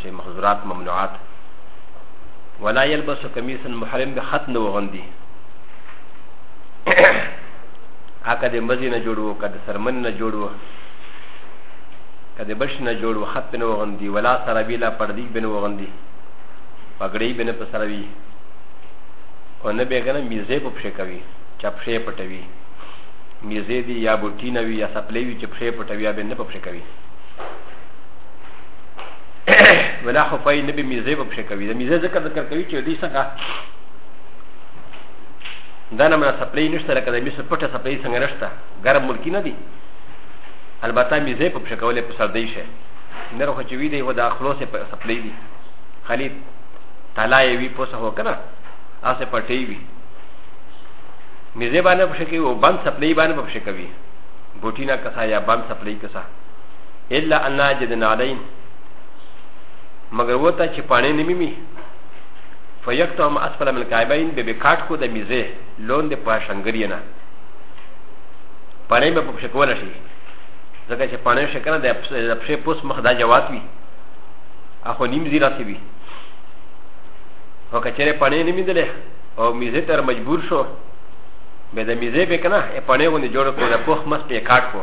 چې محظورات ممنوعات ولا يلبس قميصا محرم به خط نه وغندي هکه د مزي نه جوړو که د سرمن نه جوړو که د بش نه جوړو خط به نه وغندي ولا سروي لا پردي به نه وغندي پګړۍ به نه په سروي او نه به کنه میزه په پښه کوي چا پښه پټوي میزه دی یا بوټی نه وي یا سپلې وي چې پښه پټوي یا به نه په پښه کوي ولا خو پای نبی میزه په شي کوي د میزه ذکر ذکر کوي چې دې څنګه دا نه مې سپلې نشته لکه د میسه پټه سپلې څنګه نشته ګرم ملکی نه دي البته میزه په شي کولې په سر دی شي نه روخه چې وی دی و دا خلاص په سپلې دي خالي تالا یې وی پوسه هو کنه اسه پټې وی میزه باندې په شي کې او بند سپلې باندې په شي کوي بوټینا کسا یا بند سپلې کسا الا ان اجد نعلين مگر وتا چې پانه نمی می فیکتهم اسفل من الكعبین به بکاټ کو د میزه لون د پاشنګری نه پانه به په شکول شي ځکه چې پانه شکنه د پښې پوس مخ دا جوات وي اخو نیم زیرا سی وي او کچره پانه نمی دله او میزه تر مجبور شو به د میزه به کنه پانه ونه جوړ کو د پوخ مس په کاټ کو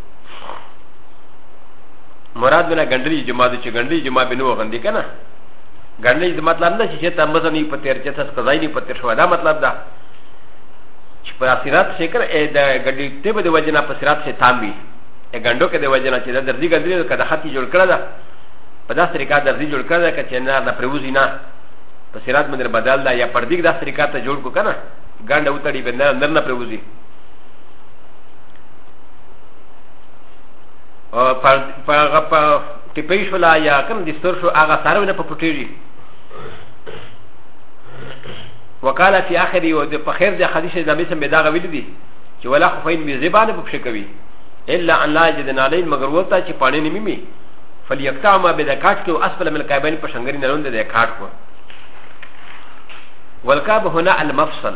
مراد بنا غندلی جمعه د چې غندلی جمعه بنو غندې کنه غندلی د مطلب نه چې ته مزه نه پتیر چې تاسو قضای نه پتیر شو دا مطلب دا چې پر اسرات شي کنه اې د غندلی ته به د وجنا پر اسرات شي تام وي ا غندو کې د وجنا چې د درځي غندلی کده خاطی جوړ کړه دا په داسې طریقه درځي جوړ کړه دا چې نه نه پروزي نه پر اسرات باندې بدل دا یا پر دې داسې طریقه ته جوړ کو کنه غند اوتړي به نه نه پروزي او په په هغه په ټپې شو لا یا کوم د ستر شو هغه سره نه په پټېږي وکاله فی اخر یو د په خیر د حدیث د نبی سم دا غویل دي چې ولا خفین می زبانه په پښه کوي الا ان لا یجد نالین مگر وتا چې پانی نه میمي فلیقطع ما به د کاټ کې اسفل من کایبین په شنګری نه لوند د کاټ کو والکاب هنا المفصل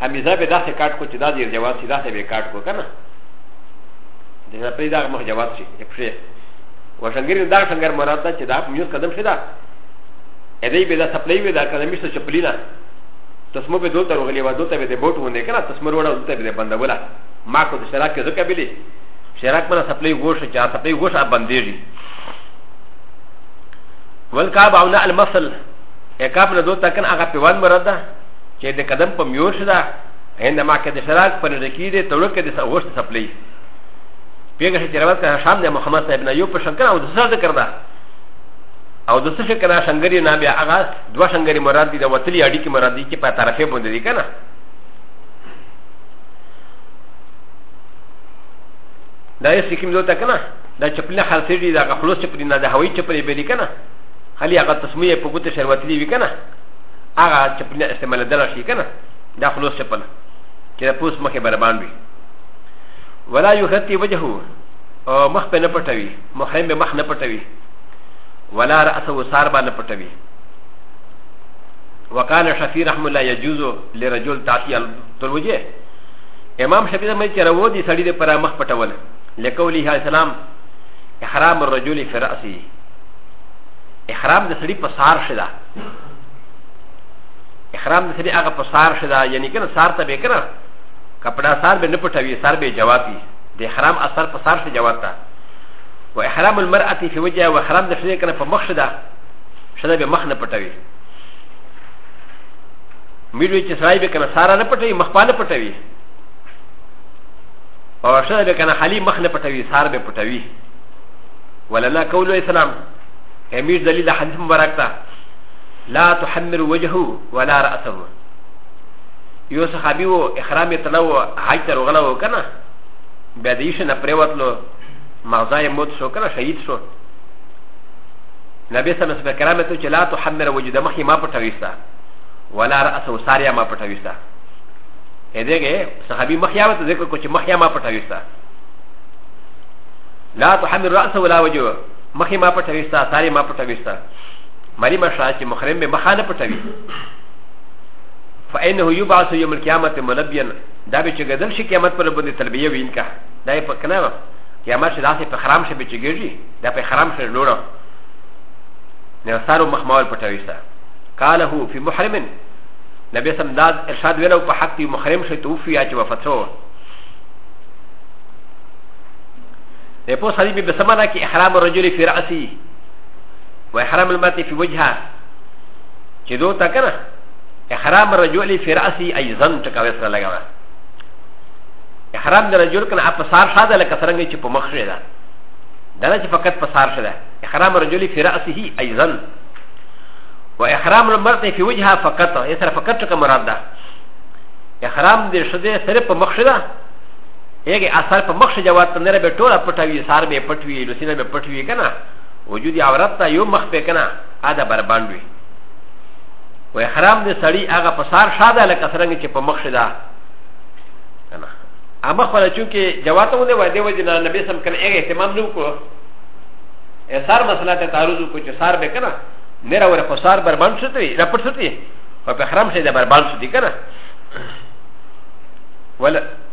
حمیزه به داسې کاټ کو چې دا زیر جواز شي داسې به کاټ کو که نه د پرې دا مخ جواز شي پښې وشنګیر دا شنګر مراد ده چې دا میوز قدم شي دا ا دې به دا سپلای وي دا قدم شي چپلی نه تسمو به دلته روغلی و دلته به د بوټ ونه کنه تسمو وروړه دلته به بندوله ما کو د شراک کې ځکه بلی شراک منه سپلای ووش چې سپلای ووش ا بندېږي ولکاب او نه المثل اکاب نه دلته کنه هغه پیوان مراد ده چې د قدم په میوش ده عندما که د شراک په نړۍ کې دی تړو کې د سغوشت سپلی پیغه چې روایت کړه شام د محمد صاحب نه یو په شنکر او د څه ذکر ده او د څه شکر شنګری نه بیا هغه دوه شنګری مراد دي د وتلی اډی کې مراد دي چې په طرفه باندې دي کنه دا یې سکیم دوته کنه دا چپلې خلصې دي دا خلوص چپلې نه د هوایي چپلې به دي کنه خلی هغه تسمیه په ګوته شروعتلی وی کنه هغه چې په نه استعمال دلا شي کنه دا خلوص چپنه چې د پوس مخې بربان وي ولا یغتی وجهه او مخ په نه پټوي محرم به مخ نه پټوي ولا رأسه سار به نه پټوي وقال شفيع رحمه الله يجوز لرجل تعطي الوجه امام شفيع رحمه الله چرو دي سړي د پر مخ پټول لقوله عليه السلام احرام الرجل في رأسه احرام د سړي په سار شدا احرام د سړي هغه په سار شدا یعنی کنه سار ته به کنه کپڑا سار به نه پټوي سار به جواب وي د احرام اثر په سار شدا جواب تا و احرام المرأه فی وجهها و احرام د سړي کنه په مخ شدا شدا به مخ نه پټوي میلوی چې سړی به کنه سارا نه پټوي مخ پاله پټوي او شدا به کنه خالی مخ نه پټوي سار به پټوي ولنا قول اسلام امیر دلیل د حدیث مبارک ته لا تحمر وجهه ولا رأسه یو صحابي و احرام یې تلو حج ته روغله و که نه بیا د یشه نه پرېوتلو مغزا یې موت شو که نه شهید شو نبی صلی الله علیه وسلم کرامه ته چې لا تحمر وجه د مخ یې ما پټوي ستا ولا رأسه سار یې ما پټوي ستا ا د ه ګ ه صحابي مخ یې ته ذکر کو چې مخ یې ما پټوي ستا لا تحمر رأسه ولا وجهه مخي ما پټوي ستا ساري ما پټوي ستا مري ما شاه چې مخرم به مخانه پټوي فإنه يبعث يوم القيامة ملبيا دا به چې ګدل شي قیامت پر باندې تلبیه وینکا دا په کنه قیامت چې داسې په خرام شي به چې ګرځي دا په خرام شي لوړه نه سارو مخمال پټوي ستا قاله في محرم نبي سم دا ارشاد ویلو په حق محرم شي توفي چې وفات شو ا پ و س ا د ي ب ب س م ا ن ا ك ي احرام الرجل في راسي و احرام المرأة في وجهها چې دوه تا کنه احرام الرجل في راسي اي زن تکاوي سره لګا احرام د رجل کنه اپ سار شاده لکه څنګه چې په مخ شي دا دا نه چې فقط په سار شاده احرام الرجل في راسه اي زن و احرام المرأة في وجهها فقط يسر فقط تک مراد ده احرام د شده سره په مخ شي دا هغه اثر په مخ شجاعت ته نه به ټوله پټوي سار به پټوي لسینه به پټوي کنه وجود عورت ته یو مخ په کنه ادا بربند وي و حرام دې سړی هغه په سار شاده لکه څنګه چې په مخ شدا کنه اما خو چې کې جواب ته ونه وایي وجه نه نبی سم کنه هغه اهتمام نو کو اثر مسله ته تعرض کو چې سار به کنه نه راوړ په سار بربند شته وي راپټ شته وي او په حرام شي د بربند شته کنه ولا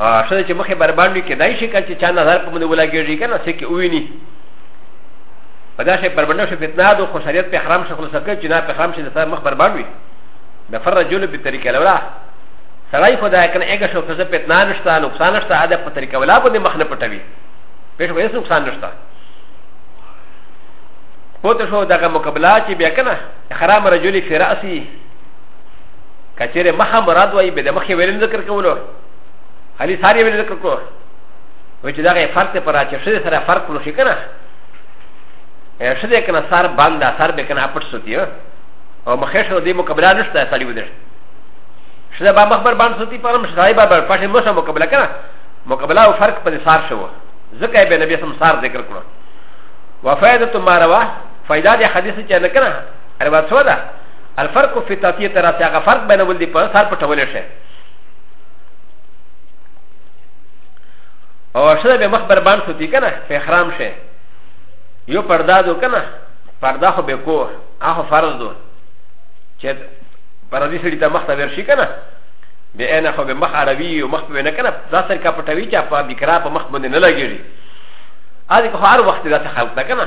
ا شنه چې مخه بربان وي کېدای شي کله چې چا نظر په مونږ ولاګېږي کنه څه کې ویني په داسې بربنده شو فتنه ده خو شریعت په حرام شو خلاص کړ چې نه په حرام شي د مخ بربان وي د فر رجل په طریقه لولا سړی خو دا کنه هغه شو چې فتنه نشته نقصان نشته دا په طریقه ولا باندې مخ نه پټوي پېښ وایي نقصان نشته پوت شو دغه مقابله چې بیا کنه حرام رجل فی راسي کچره مخه مراد وای به د مخه ویل ذکر کولو علي ساري ویل ذکر کولو و چې دغه فرق ته پر چې شې سره فرق نو شي کنه شې دې کنه سار باندې سار به کنه اپټ سوتی او مخه شو دې مقابله نشته سړی ودر شې به مخبر باندې سوتی پر مش صاحب به پښه مو سره مقابله کنه مقابله او فرق پر سار شو ځکه به نبی سم سار ذکر کړو وفائدة ما رواه فائدة دې حدیث چې نه کنه اروا څه ده الفرق في تاتيه تراسي هغه فرق بين ول دي په سر پټول شي او شنه به مخبر بان سوتی کنه په احرام شي یو پردا دو کنه پردا خو به کو هغه فرض دو چې پردي سړي ته مخ ته ورشي کنه به انا خو به مخ عربي او مخ به نه کنه ځا سر کا پټوي چې په بکرا په مخ باندې نه لګيږي ا دې خو هر وخت دا څه خلک ده کنه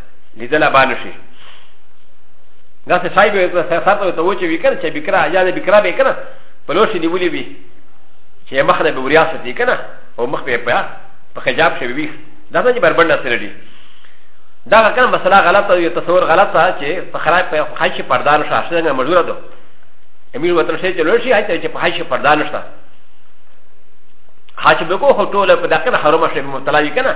لیدل به نه شي دا څه صاحب یو څه سره ته و چې وکړ چې بکرا یا د بکرا به کنه په لوشي نیولې وي چې مخ نه به وریا ستې کنه او مخ به په په حجاب شوی وي دا څه بربند سره دی دا کنه مسله غلطه یو تصور غلطه چې په خراب په خایش پردار شاشه نه مجبور ده امیر وطن شي چې لوشي هاي چې په خایش پردار نشته حاج به کو هټول په دغه حرمه شي مبتلا وي کنه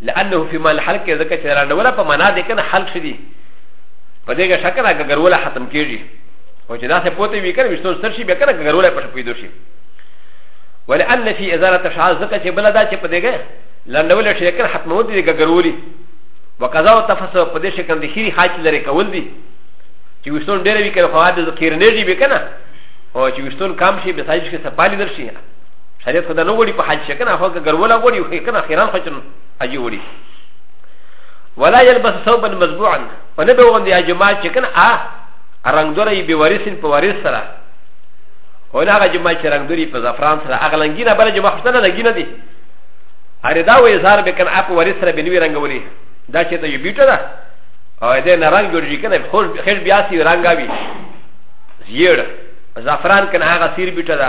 لانه فيما الحلق ذکر چې رانوله په معنا دې کنه حلق شدي په دې کې شکر هغه ګروله ختم کیږي او چې دا څه پوتې وی کنه وشتون سر شي به کنه ګروله په شپې دوشي ولان في ازاله شعر ذکر چې بل دا چې په دې کې لانوله شي کنه ختمو دي ګرولي وقضا او تفسر په دې شي کنه د خيري حاج لري کول دي چې وشتون ډېر وی کنه خو دا ذکر نه دی به کنه او چې وشتون کم شي به ساجش کې سپالي درشي شریعت خدا نه وړي په حج شي کنه هغه ګرولا وړي خو کنه خیران خو چن اجي وړي ولا يلبس ثوبا مزبوعا ونه به وندي اجماع چې کنه ا رنگ دوري به وارثین په وارث سره هونه هغه جماع چې رنگ دوري په زعفران سره هغه لنګینه بل جماع خو نه لګینه دي اره دا وې زار به کنه اپ وارث سره به نوی رنگ ولي دا چې ته یو بیوټه ده او دې نه رنگ جوړ شي کنه خو خیر بیا سي رنگ اوي زیړ زعفران کنه هغه سیر بیوټه ده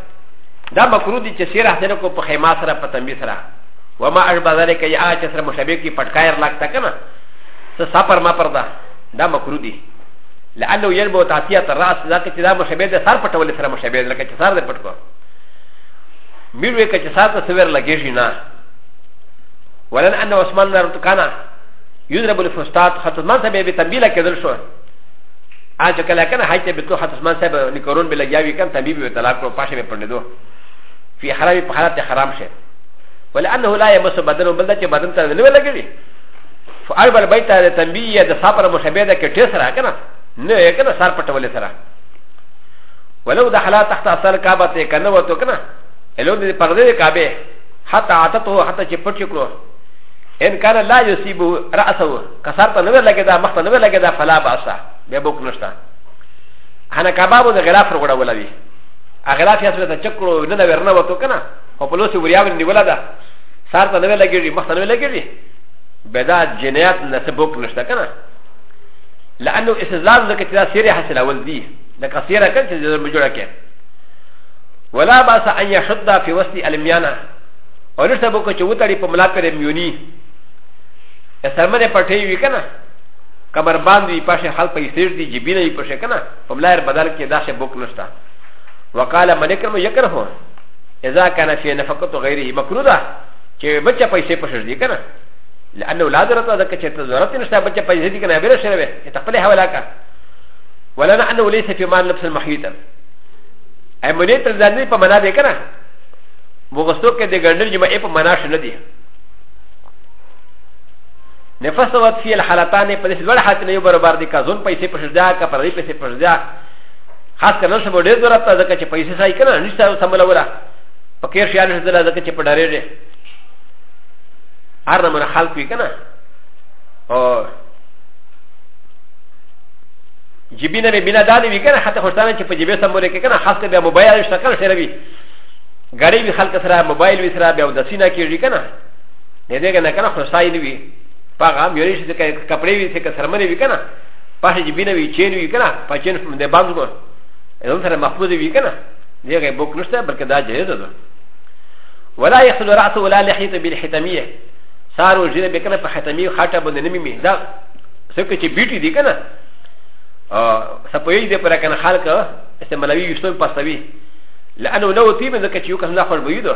دا مکرو دي چې سیر حاصل کو په خیمه سره په تنبیه سره وما اشبه ذلك یا چې سره مشابه کی پټکایر لګتا کنه څه سفر ما پردا دا مکرو دي لعله يلبو تعطيه الراس ذاك چې دا مشابه ده سر پټول سره مشابه لکه چې سر دې پټ کو میر وې کچې ساته سویر لګېږي نه ولن ان عثمان رضی الله عنه يضرب الفستاد خطر ما سبب تنبيه لك ذل شو ا چې کله کنه حج ته به تو حضرت عثمان صاحب نکرون به لګیاوی کم طبيب به طلاق کړو پاشه به پندو فی حرام په حالت حرام شه ولانه لا يمس بدن بل چې بدن ته نه لګوي فاربل بیت د تنبیه د صبر مشابه ده کې ټیس را کنه نه یې کنه سر پټولې سره ولو دخل تحت اثر کعبه ته کنه وته کنه الو د پردې کعبه حتی عتته حتی چې پټ کړو ان کان لا یصيب راسه کسر ته نه وی لګی دا مخ ته نه وی لګی دا فلا باسا بیا بوک نشته هنه کبابو د غلاف رغړه ولوي غلاف یې سره ته چکړو نه نه ورنه وته کنه او په لوسي وریاو نیولا ده سار ته نه وی لګی مخ ته نه وی لګی بدا جنایت نه څه بوک نشته کنه لانه استدلال زکه چې دا سیره حاصله ول دي لکه سیره کړي چې د مجوړه کې ولا باس ان يشد في وسط الميانه ونشته بوکو چې وتړي په ملا پر میونی ا س ر م ن پ ټ ي وي کنه کمر باندې پښه حل په سیر دي جبینه یې پښه کنه په ملار بدل کې داسې بوک نشته وقال ملک نو یکر هو اذا كان في نفقه غيره مكروه ده چې بچا پیسې پښه دي کنه لانه لا ضرورت ده چې ته ضرورت نشته بچا پیسې دي کنه بیره شوی ته خپل حواله کا ولنا انه ليس في مال نفس المحيط اي مني تر ځان په معنا ده کنه وغستو کې د ګندل جمعې په معنا شنه دي نفسوت فی الحالتان په دې ډول حالت نه یو برابر دي کا زون پیسې پښدا کا پردي پیسې پښدا خاص کنه سم ډېر ضرورت ده ځکه چې پیسې ځای کنه نشته سمبل ولا پکې شي نه ځل ځکه چې په ډارې دي هر نمونه خلق وي کنه او جبینه به بنا دادی وی کنه حتی خوشتانه چې په جبه سمبل کې کنه خاص به موبایل شکل سره وي غریبي خلک سره موبایل وي سره به د سینا کې وي کنه نه دې کنه کنه خو سايل وي پاغه مېرې شي ته کپړې وي څه سرمنې وي کنه پاشه جبینه وي چین وي کنه پاچین دې باندې کو اذن سره محفوظ وي کنه دې غي بوک نشته بلکې دا جهیز ده ولا يخل راسه ولا لحيته بالحتميه سار و جنه بکنه په ختمی خاطه باندې نمی می دا سکه چې بیټی دی کنه سپوی دې پر کنه خلک استعمالوي یوستو پاسوي لانه لو تیمه ځکه چې یو کس نه خور بوي دو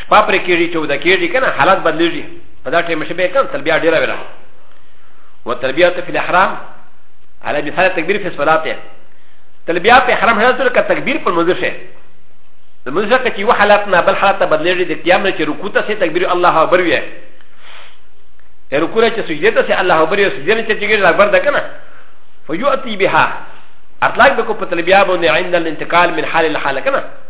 شپه پرې کېږي چې وده کېږي که نه حالات بدلېږي په دا ټایم شپه یې کم تلبیه ډېره ویله و تلبیه ته فی الاحرام على مثال تکبیر فی الصلاة ته تلبیه په احرام حضرت لکه تکبیر په منځ شي د منځ څخه چې یو حالات نه بل حالات ته بدلېږي د قیام نه چې رکوع ته سي تکبیر الله اکبر وي رکوع نه چې سجده ته سي الله اکبر وي سجده نه چې تکبیر الله اکبر ده که نه فیؤتی بها اطلاق بکو په تلبیه باندې عند الانتقال من حال الحال که نه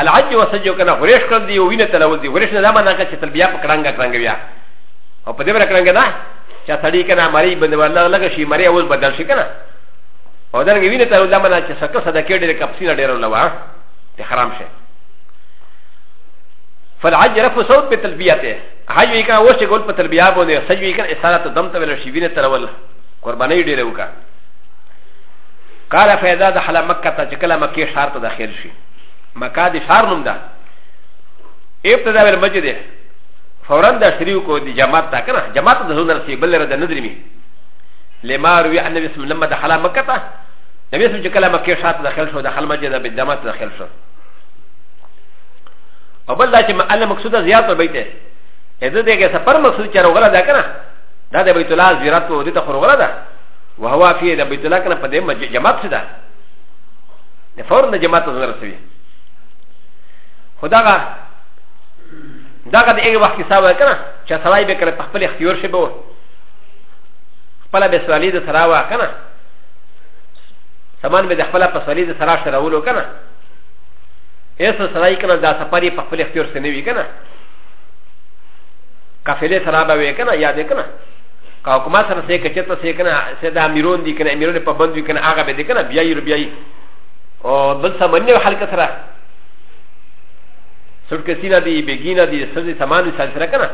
الحج وسجو کنه غریش کړ دی او وینه تلول دی غریش نه دا معنی چې تلبیه په کړنګ کړنګ بیا او په دې بر کړنګ نه چې سړی کنه مری بند ورلا لګ شي مری اوس بدل شي کنه او دا وینه تلول دا معنی چې سکه صدا کې ډېر کپسینه ډېر لوا ته حرام شي فالحج رفع صوت په تلبیه ته حج وی کنه اوس چې ګول په تلبیه باندې سجو وی کنه اساره ته دم ته ویل شي وینه تلول قرباني ډېر وکړه قال فاذا دخل مكه تجكل مكه شهر تدخل شي مکه د شار نوم ده ابتدا ول مسجد فورا د شریو کو د جماعت تا کنه جماعت د زون رسی بل رد ندری می لما روی ان نبی اسلام لما دخل مکه تا نبی اسلام چې کله مکه شات داخل شو داخل مسجد د جماعت داخل شو او بل دا چې معلم مقصود زیات ور بیته اذا دغه سفر مقصود چې وروغله دا کنه دا د بیت الله زیارت و دې ته وروغله دا وهو فيه د بیت الله کنه په دې جماعت څه ده د فورن د جماعت ته رسوي خو دغه دغه د هغه وخت کیسه وه که نه چې سړی به کړی په خپل اختیار شي به و خپله به سوالي د سره وه که نه سامان به د خپله په سوالي د سره شرولو که نه هېڅ سړی که نه دا سفر یې په خپل اختیار سره نه وي که نه قافلې سره به وي که نه یا دې که نه که حکومت سره سې کچې ته سې کنه سې دا امیرون دي کنه امیرون په بند وي کنه هغه به دي کنه بیا یې بیا یې او بل سمنه او حلقه سره سټ کې سینا دي بګینا دي سزي سامان سره سره کنه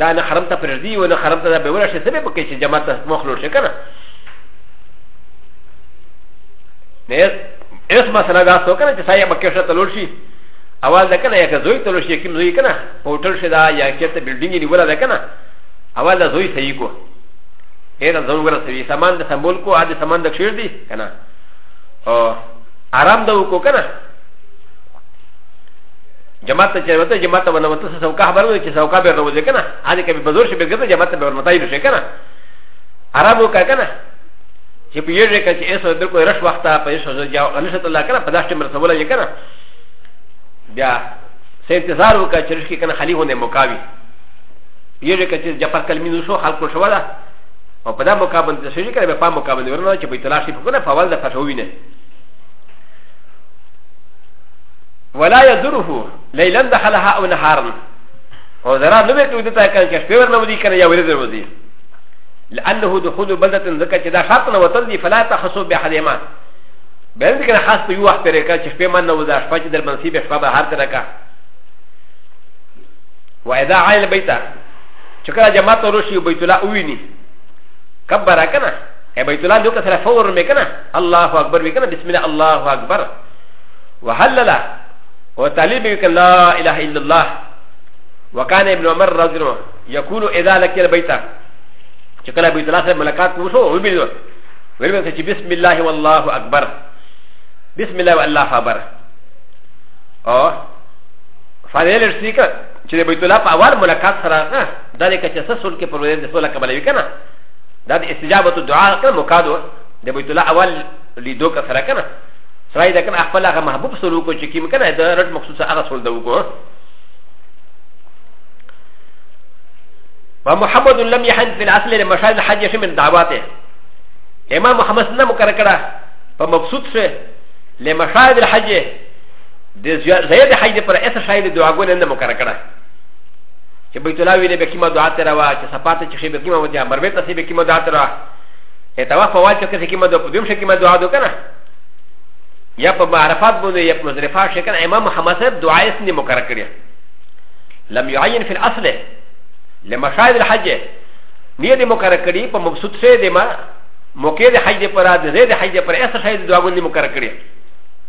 دا نه حرم ته پرځي و نه حرم ته به ورشه سبب کې چې جماعت ته مخلوق شي کنه نه اس مسله دا سو کنه چې سایه مکه شته تلور شي اول دا کنه یا که زوی تلور شي کوم زوی کنه هوټل شي دا یا کېته بلډینګ نیولا دا کنه اول د زوی صحیح کو هر ځان ورسوي سامان د سمبول کو ا د سامان د کښیر دی کنه او آرام د وکړو کنه جماعت ته چې وته جماعت ونه وته څه څوکا خبر وي چې څوکا به روزي کنه ا دې کې به زور شي به ګرځي جماعت به ورمتای نشي کنه آرام وکړه کنه چې په یوه کې چې ایسو د کوی رش وخت په ایسو ځاو انشاء الله کنه په داشته مرسول یې کنه بیا سه انتظار وکړه چې رش کې کنه خالی هونه مکاوي یوه کچې جفر کلمی نو شو خلکو شو ده او په دا مقابل د شری کړه په مقابل ورنه چې په تلاش په کنه فوال د فشوی نه ولا يدره ليلا دخلها او نهارا او زرا نو به کوي ته کان چې شپور نه ودی کنه یا ورځ ودی لانه دخول بلده ذکر چې دا شرط نه وتل دی فلا تخصو به حدیما بل دې کنه خاص په یو وخت پرې کا چې شپه من نه ودا شپه چې در منصیب شپه به هر تر کا و اذا عائل بیتا چې کله جماعت ورشي بیت الله ویني کبر کنه ای بیت الله دوی سره فور مې کنه الله اکبر وی کنه بسم الله الله اکبر وحلل او طالب وی کنه لا اله الا الله وكان ابن عمر رضي الله يقول اذا لك البيت چې کله بیت الله سره ملاقات وشو وبیل ویل به چې بسم الله والله اکبر بسم الله والله اکبر او فاضل سيكا چې د بیت الله په اول ملاقات سره نه دا د کچه سسول کې پر ورځ د سوله کبلوي کنه دا د استجابه دعا کنه مقادو د بیت الله اول لیدو کا سره کنه سره دا کنه خپل هغه محبوب سره کو چې کیم کنه دا رټ مخصوص هغه سول دا وکړو ومحمد لم يحن في الاصل لمشاهد الحج شيء من دعواته امام محمد سنه مكركره فمبسوط سوى لمشاهد الحج د زید حج پر اس شاید دعاګو نه مکر کړه چې بیت الله وینه به کیما دعا تر وا چې صفات چې به کیما وځه مربه ته به کیما دعا تر وا ته توافه وا چې کسې کیما دعا پدیم شي کیما دعا دو کنه یا په معرفات باندې یا په مزرفه شي کنه امام محمد صاحب دعا یې نه مکر کړی لم يعين في الاصل لمشاهد الحج نیه دې مکر کړی په مبسوط شه دې ما موقع د حج پر د زید حج پر اس شاید دعاګو نه مکر کړی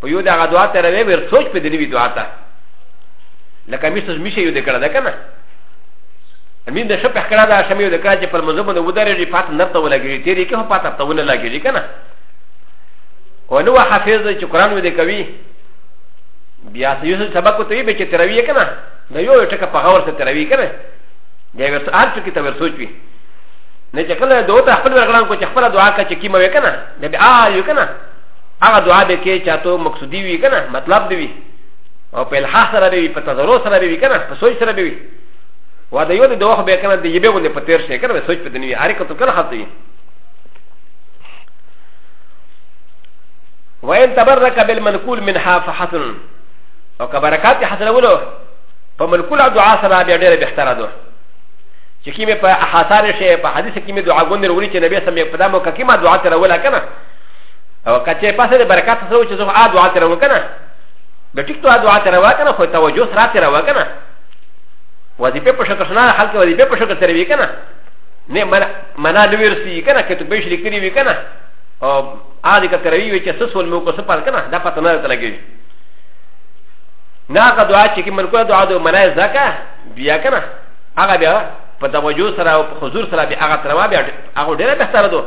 په یو دغه دعا ته راوي ور سوچ په دې دعا ته لکه مې سوچ مشه یو د کړه ده کنه امین د شپه کړه ده شمه یو د کړه چې پر مزه باندې ودارې ری پات نه ته ولګي تیرې کې هو پات ته ونه لګي کنه او نو حافظ چې قران مې دې کوي بیا یو سبق ته به چې تروي کنه دا یو ټکه په غور ته تروي کنه دا ورته هر څه کې ته ور سوچ وي نه چې کله دوه خپل ورغلان کو چې خپل دعا کا چې کیمه وکنه نه به آ یو کنه هغه دعا به کې چې تاسو مقصودي وي کنه مطلب دی وي او په الحاح سره به وي په تذرو سره به وي کنه په سوچ سره به وي و د یو د دوه به کنه د یبه باندې په تیر شي کنه سوچ په دنیا هر کته کنه خاطر وي وان تبرك بالمنقول منها فحسن او كبركات حسن ولو فمنقول دعاء سره به ډېر به اختیار دوه چې کیمه په حساره شي په حدیث کې مې دعا غوندې وروړي چې نبی سم یې په دامو کې ما دعا تر ولا کنه او کچه پاسه د برکات سره چې زه آ دعا تر وکنه به ټیک ته دعا تر وکنه خو توجه سره تر وکنه وظیفه په شکر نه خلک وظیفه په شکر تر وکنه نه منا منا د ورسی کنه کته به شلی کړی وکنه او آ دې کتر وی چې سسول مو کو سپال کنه دا پته نه تلګی نه هغه دعا چې کې من کوه دعا د منا زکه بیا کنه هغه بیا په توجه سره او په حضور سره بیا هغه تر وابه هغه ډیره بهتره دوه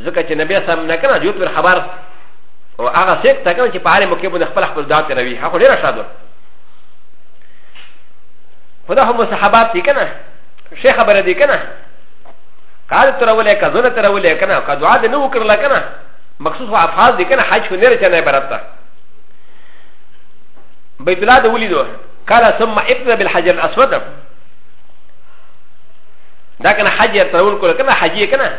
ځکه چې نبی سم نه کنه جو پر خبر او هغه سیک تا کنه چې په هر موقع باندې خپل خپل دعا تروي هغه ډیر شادو خدا هم صحابات دي کنه شیخ خبره دي کنه قال تر ولې کا زنه تر ولې کنه کا دعا دې نه وکړل کنه مخصوص افعال دي کنه حج نه رچنه عبارت ده بيت الله ده وليدو قال ثم ابتدى بالحجر الاسود ده كان حجر ترون كله كان حجيه كان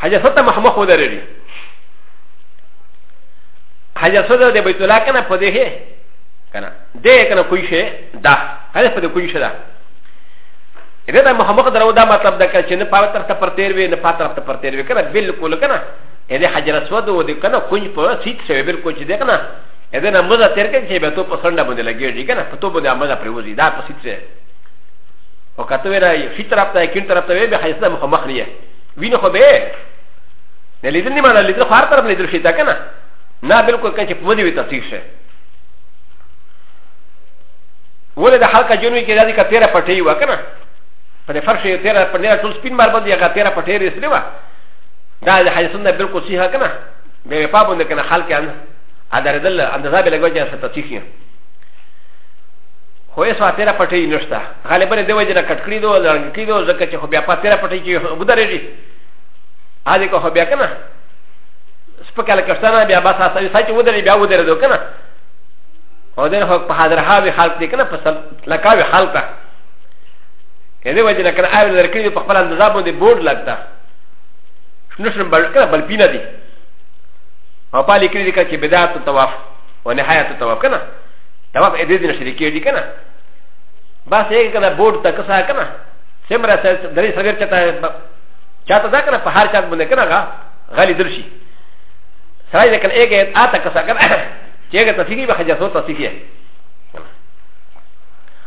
حاجه ستا محمد خو درېږي حاجه ستا د بیت الله کنه په دې کنه دې کنه کوی شي دا هغه په دې کوی شي دا اګه دا محمد درو دا مطلب دا چې نه پاو طرف ته پرتیر وي نه پاو طرف ته پرتیر وي کنه بالکل کنه دې حجر اسود و دې کنه کوی په سیټ سره بالکل چې دې کنه دې نه مزه تیر کې چې به تو پسند باندې لګیږي کنه په تو باندې مزه پریوزي دا په سیټ سره او کته وی راي شي طرف ته کین طرف ته وی به حیث مخ مخ لري وینه خو به نه لیدل نه مال لیدل خو هر طرف لیدل شي دا کنه نه بالکل کنه چې په مودي وي تصویر شي ولې د حلقه جنوي کې دادی کا تیرا پټي و کنه په فرش یې تیرا په نه ټول سپین مار باندې هغه تیرا پټي رسې و دا د حیث نه بالکل صحیح کنه به په پابند کنه خلک ان ادردل اندازه به لګوي چې ستاسو خو یې ساتره پټي نشته غالبا د وجه نه کټ کړی دو لړنګ کړی دو ځکه چې خو بیا پاتره پټي کې ودرېږي هغه کو خو بیا کنه سپکاله کښتنه بیا بس اساسي سچ ودرې بیا ودرې دو کنه او دغه خو په حاضر حاوي حالت کې کنه په لکاوي حالت کې د وجه نه کنه آی لرکړي په خپل اندازه باندې بورډ لګتا نشم بل کنه بل پینه دي او پالي کړی دي چې بدايه الطواف ونهايه الطواف کنه دا وخت دې دې نشي کېږي کنه بس یې کنه بورډ ته کسا کنه سمره سره درې سره چاته چاته دا کنه په هر چا باندې کنه غا غالي درشي سره دې کنه اګه اته کسا کنه چې هغه تفصیلی به حجاسو تفصیلی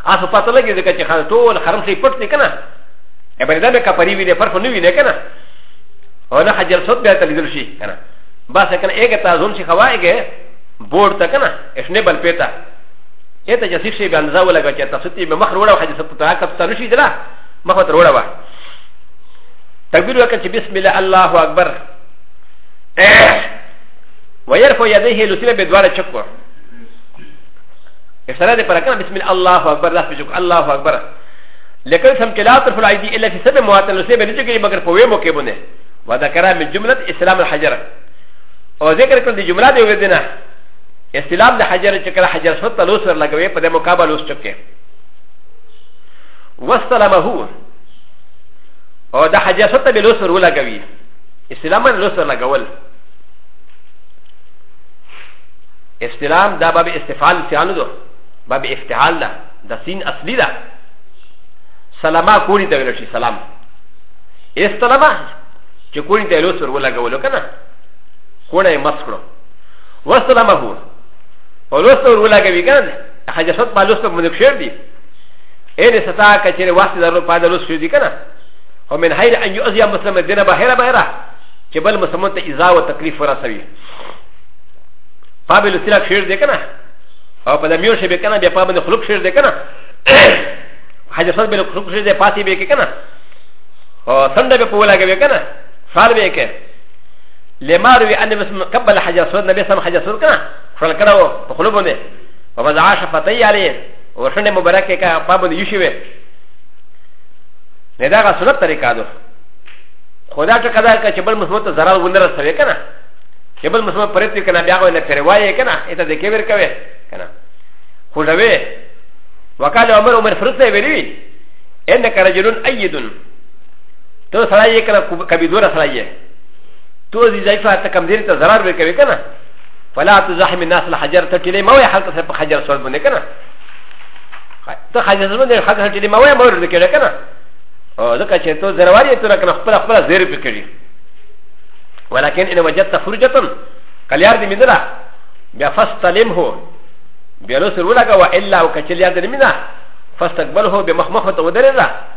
اسو پته لګي ځکه چې خان ټول حرم شي پټ نه کنه ا بل دا به کپری ویني فرق نه ویني کنه او نه حجر صوت به تل دل شي کنه بس کنه اګه تاسو هم شي خوایګه بورد ته کنه اشنه بل پیتا ایته چې سیخ شي به اندازه ولګا چې تاسو ته به مخ وروړو حدیث ته تا کپ تاسو شي دلا مخ ته وروړو وا تکبیر وکړه چې بسم الله الله اکبر ويرفع يديه لسيبه بدوار شكوى اشاره دې پر کنه بسم الله الله اکبر لاس بجوک الله اکبر لیکن سم کې لا تر فل ايدي الا في سبع مواطن لسيبه نه چې مگر په وې مو کې بونه وذكر من جمله اسلام الحجره او ذکر کړل د جمله دی ودنه استلام د حجر چې کله حجر سوت ته لوس ورلګوي په دې مقابل لوس چکه وسلمه او د حجر سوت ته لوس ورلګوي استلام لوس ورلګول استلام دا باب استفعال سیانو دو باب افتعال ده د سین اصلي ده سلامه کولی ته ویل شي سلام استلمه چې کولی ته لوس ورلګولو کنه کوړه مس کړو وسلامه هو ولوسته ورولګه وی کنه حجسات ما لوسته منک شیر دی اې دې ستا کچره واسطه درو پاد لوس شیر دی کنه او من حیر ان یؤذی مسلم دینه بهره بهره چې بل مسلمان ته ایزا او تکلیف ورسوي پابل سره شیر دی کنه او په دمیو شی به کنه بیا پابل خلق شیر دی کنه حجسات به خلق شیر دی پاتې به کنه او څنګه به په ولاګه به کنه فار به کنه لما روي ان بسم قبل حجر اسود نبي سم حجر اسود كنا شل كراو بخلوبونه ووضع شفتي عليه وشنه مبارك كا بابن يشوي ندا غا سنت طريقه دو خدا ته کدا کا چې بل مسلمان ته zarar ونه رسوي کنه چې بل مسلمان پرېتی کنه بیا غو نه پروايي کنه اته د کېور کوي کنه خو دا وی وقال عمر عمر فرسته ویلی انك رجل ايدن تو سړی یې کنه کبیدور سړی یې تو دې ځای فار ته کمزوري ته ضرر به کوي کنه فلا تزحم الناس الحجر ته ټیلې مو خلک سره په حجر سول باندې کنه ته حجر سره باندې خلک سره ټیلې مو یې مور دې کړه کنه او ځکه چې تو ضرر یې تر کنه خپل خپل زیر په کړی ولكن ان وجدت فرجه کلیار دې مینه بیا فاستلم هو بیا لو سر ولګه والا او کچلیار دې مینه فاستقبله بمخمخه ته ودرې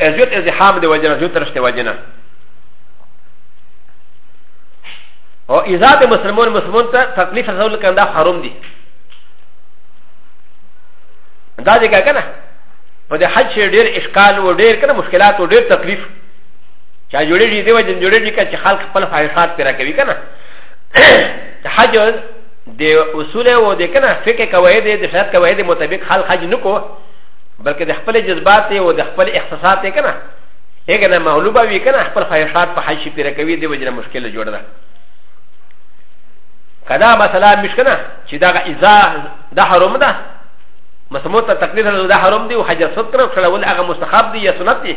ازيوت ازحام دي وجنه ازيوت رشته وجنه او اذا د مسلمان مسلمان ته تکلیف رسول کړه دا حرام دي دا دې کنه په دې حج شي ډېر اشکال او ډېر کنه مشکلات او ډېر تکلیف چا جوړې دي دی وجه جوړې دي چې خلک خپل خواهشات پیرا کوي کنه حج د اصول او د کنه فقه قواعد د شرط قواعد مطابق خلک حج نکوه بلکې د خپل جذبات او د خپل احساسات یې کنه هغه نه مغلوبه وي کنه خپل خواهشات په حل شي پیره کوي د وجنه مشکل جوړ ده کدا مثلا مش کنه چې دا اذا دا حرام ده مسموت ته تقلید له دا حرام دی او حجر صد کنه خلا ول هغه مستحب دی یا سنت دی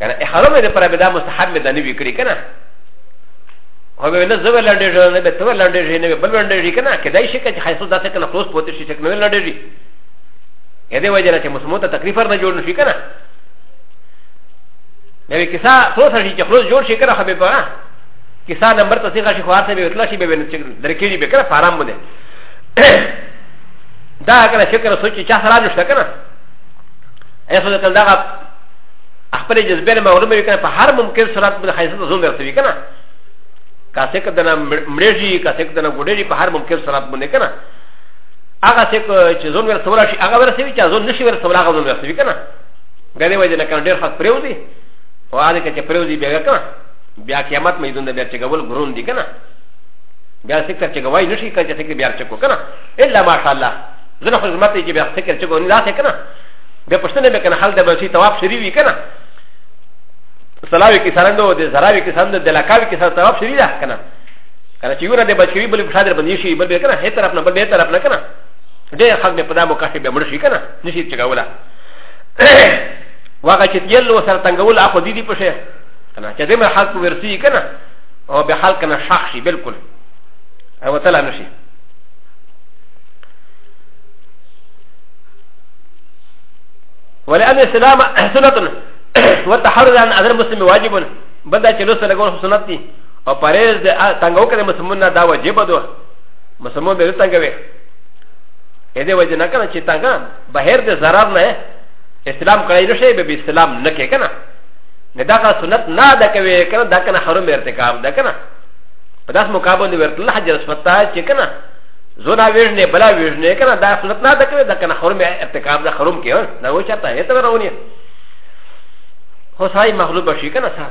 کنه احرام دې پر به دا مستحب مې دنه وی کړی کنه هو به نه زو لړډې نه به تو لړډې نه به بل لړډې کنه کدای شي چې حیث دا څه کنه خلاص پوتې شي چې کنه لړډې ا دې وجه نه چې مسلمان ته تکلیف ورنه جوړ نشي کنه نو کیسه څو سره چې خلاص جوړ شي کنه خو به پاره کیسه نمبر ته څنګه شي خو هرڅه به وتلا شي به ونه چې درکېږي به کنه فارم مونږ دا کنه شکر سوچ چې چا سره نشته کنه ایسو کنه دا خپل جذبه نه معلومه وي کنه په هر ممکن صورت باندې خیسه زوم ورسوي کنه کاسه کدنه مړېږي کاسه کدنه ګډېږي په هر ممکن صورت باندې کنه هغه څه چې ځون ور سوال شي هغه ور سوي چې ځون نشي ور سوال هغه ځون ور سوي کنه دا دی وجه نه کنه ډېر خاص پرېو دي او هغه کې چې پرېو دي بیا کنه بیا قیامت مې دونه بیا چې ګول ګرون دي کنه بیا سکر چې ګوای نشي کنه چې بیا چې کو کنه الا ماشاء الله زنه خو زمته چې بیا سکر چې کو نه لاسه کنه بیا پښتنه به کنه حال د بچي تواب شری وی کنه سلاوي کې سرندو د زراوي کې سرندو د لکاوي کې سرندو تواب شری ده کنه کنه چې یو را دې بچ کوي بل پښه در باندې شي بل به کنه هي طرف نه بل به طرف نه کنه ډېر خلک به په دا موقع کې به مړ شي کنه نشي چګوله واګه چې یلو سره تنګول اخو دي دي پښه کنه چې دې مر حالت ورسي کنه او به حال کنه شخ شي بالکل او تعالی نشي ولأن السلام سنة والتحرر عن أذر مسلم واجب بدا چلو سلقون سنة او پرېز د تنګو کړه مسلمان نه دا واجب ده مسلمان به تنګ وي اې دې وجه نه کنه چې تنګ بهر د zarar نه اسلام کړی نشي به اسلام نه کې کنه نه دا کا سنت نه دا کوي کنه دا کنه حرام ارتکاب ده کنه په داس مقابل دی ورته حج رسمت ته چې کنه زونا ویژنه بلا ویژنه کنه دا سنت نه دا کوي دا کنه حرام ارتکاب ده حرام کې نه و چاته هته ورونی هو سای مخلوق بشي کنه سره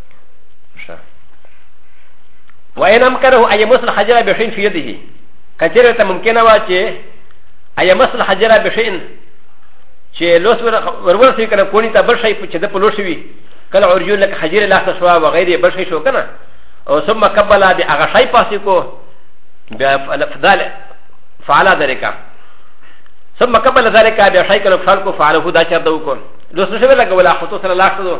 وإن أمكنه أن يمس الحجر بشيء في يده كثيرة ممكنة واتي أن يمس الحجر بشيء چې لوس ورور سي کنه کونی ته بل شي چې د پلو شوی کله ورجو لکه حجر لاس شو او غیر بل شي شو کنه او ثم قبل به هغه شي پاسې کو بیا فضل فعل ذلك ثم قبل ذلك بیا شي کنه فعل کو فعله دا چر دو کو لوس شوی لکه ولا خطو سره لاس دو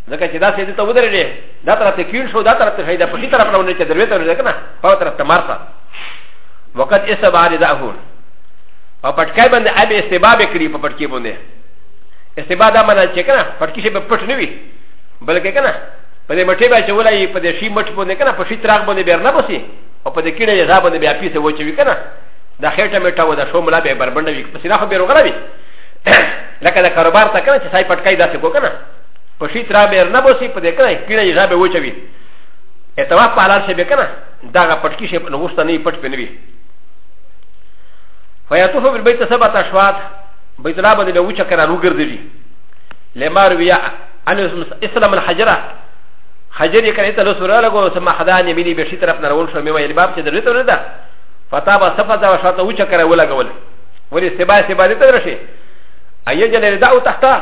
ځکه چې دا سیدی ته ودرېږې دا طرف ته کیون شو دا طرف ته شهیده پښي طرف راونې چې دروې ته ورځې که نه هغه طرف ته مارسه وقت استبا رداهو په پټکای باندې ابې استبا به کړي په پټکي باندې استبا دا معنی چې که نه پټکي شي به پټ نه وي بلکې که نه په دې مټې به چې ولایي په دې شي مټ باندې که نه په شي تراغ باندې بیر نه بسي او په دې کیڼه یې ځا باندې بیا پیسې وچوي که نه دا خېټه مېټه و دا شو ملا به بربنډه وي په سینا خو به روغره وي لکه د کاروبار ته کنه چې سای پټکای داسې کو کنه په شي ترا به نه بوسي په دې کنه پیړه یې ځابه وچوي اتوا په حلال شي به کنه دا غ پټکی شي نو وسته نه پټ پنوي فیاتوف بالبیت سبعه اشواط بیت الله باندې به وچ کنه نو ګرځي لمار ویا ان اسلام الحجره حجر یې کړی ته له سره لګو سم خدان یې ملي به شي طرف نه راول شو مې ویل باب چې درته نه ده فتابه صفه دا شاته وچ کنه ولګول ولې سبا سبا دې ته راشي ايجل رداء تحته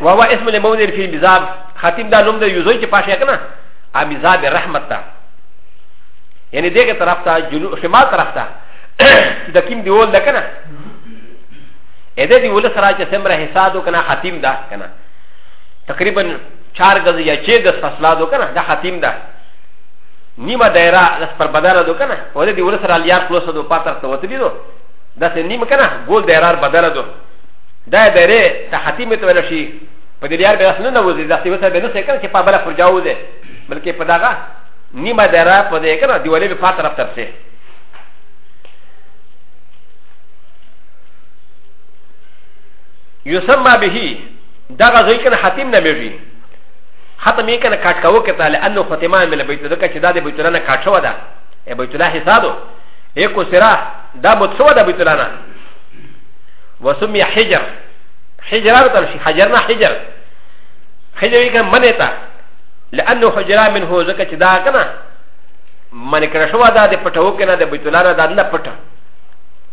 وهو اسم المنذر في المزاب خاتم دا نوم د یوزوی چې پاشه کنه ا مزاب رحمت تا یعنی دغه طرف ته جنوب شمال طرف ته د کیم دی ول کنه ا دې دی ول سره چې سمره حساب کنه خاتم دا کنه تقریبا 4 غز یا 6 غز فاصله دو کنه دا خاتم دا نیمه دایره د پر بدره دو کنه او دې ول سره لیار کلوسه دو پاتر ته وته دي دو دا سه نیمه کنه ګول دایره بدره دو دا د ری ته حتیمه ته ویل شي په دې یار به اصل نه وځي دا څه وسه به نه څه کنه چې په بل پر جاو ده بلکې په داغه نیمه درا په دې کنه دیوالې په فاطر طرف ترسه يسمى به دغه ځای کنه حتیم نه میږي ختم یې کنه کاټ کاوه کته لانه ختمه مل بیت دغه چې دا د بیت الله نه کاټ شو ده بیت الله حسابو یې کو سرا دا متصو ده بیت الله نه وسمي حجر حجر ارتل شي حجرنا حجر حجر يكن منتا لانه حجرا منه زكا چدا كنا من كرشوا دا دي پټو كنا دي بيت الله دا نه پټا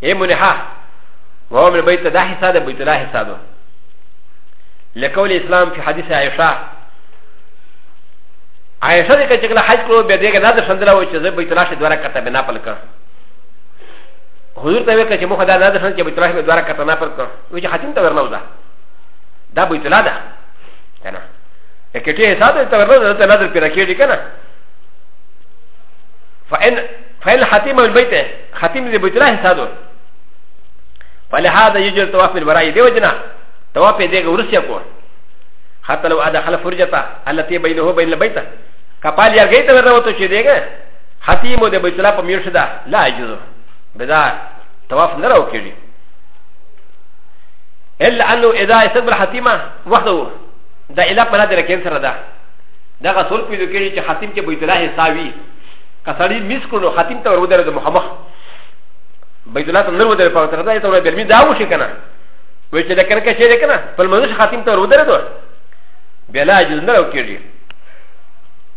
اي منها وهو من بيت دا حساب بيت الله حساب لقول الاسلام في حديث عائشه عائشه دې کچې کله حج کړو به دې نه د سندره و چې زه بیت الله شې دواره کته بنا پل کړ حضور ته وکړه چې مخه دا نه ده شان چې بیت الله دواره کته نه پر کړ و چې خاتم ته ورنوځه دا بیت الله ده کنه کټي حساب ته ورنوځه ته نظر پیرا کېږي کنه فإن فإن حاتم البيت حاتم دې بیت الله حساب فلهذا يجر طواف الوراء دي وجنا طواف دې ورسیا کو حتى لو ادخل فرجته التي بينه وبين البيت كقال يا جيت ورنوته شي ديګه حتی مو د بیت الله په میرشه ده لا اجزو بدا طواف نه راو کېږي الا انه اذا استقبل حتیمه وحده دا اله په لاره کې سره ده دا غسل پیدا کېږي چې حتیم کې بیت الله حسابي کسړی مس کړو حتیم ته ورو درته محمد بیت الله ته نه ودرې په تر دا ته ورو درمي دا وشي کنه وې چې دا کرکه شي کنه په منځ حتیم ته ورو درته بلا جز نه راو کېږي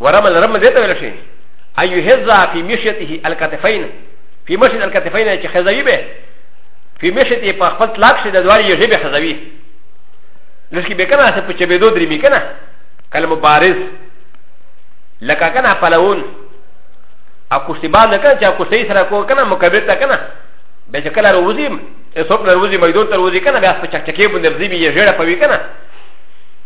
ورمل رمل دې ته ویل شي ان يهز في مشيته الكتفين في مشيت الكتفين چې خزوي به في مشيته په خپل طلاق شي د دوار یې جبه خزوي لکه به کنه څه په چې به دوه درې می کنه کله مبارز لکه کنه پلوون او کوشتي باندې کنه چې کوشتي سره کو کنه مکبر ته کنه به چې کله روزي سوپ نه روزي مېدون ته روزي کنه بیا په چکچکې باندې روزي به یې جړه پوي کنه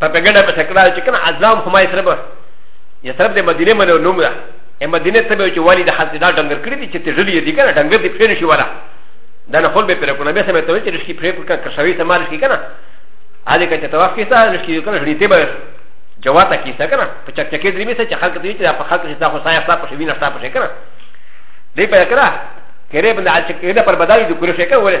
په بګړه په شکل چې کنه ازلام خو ما یې سره به یې سره د مدینه منو نوم ده ا مدینه ته به چې والی د حضرت دا ډنګر کړی دي چې تجلی دي کنه ډنګر دي پښې نشي ولا دا نه خپل به پر کو نه به سمې ته چې رشکی پرې پر کنه شوی ته مال شي کنه ا دې کته تواف کیسه رشکی کنه هډی ته به جواته کیسه کنه په چک چکې درې می څه چې خلک دې چې په خلک چې دا خو سایه خپل پښې وینه خپل پښې کنه دې په کړه کړه بند چې کړه پر بدایي د ګورشه کنه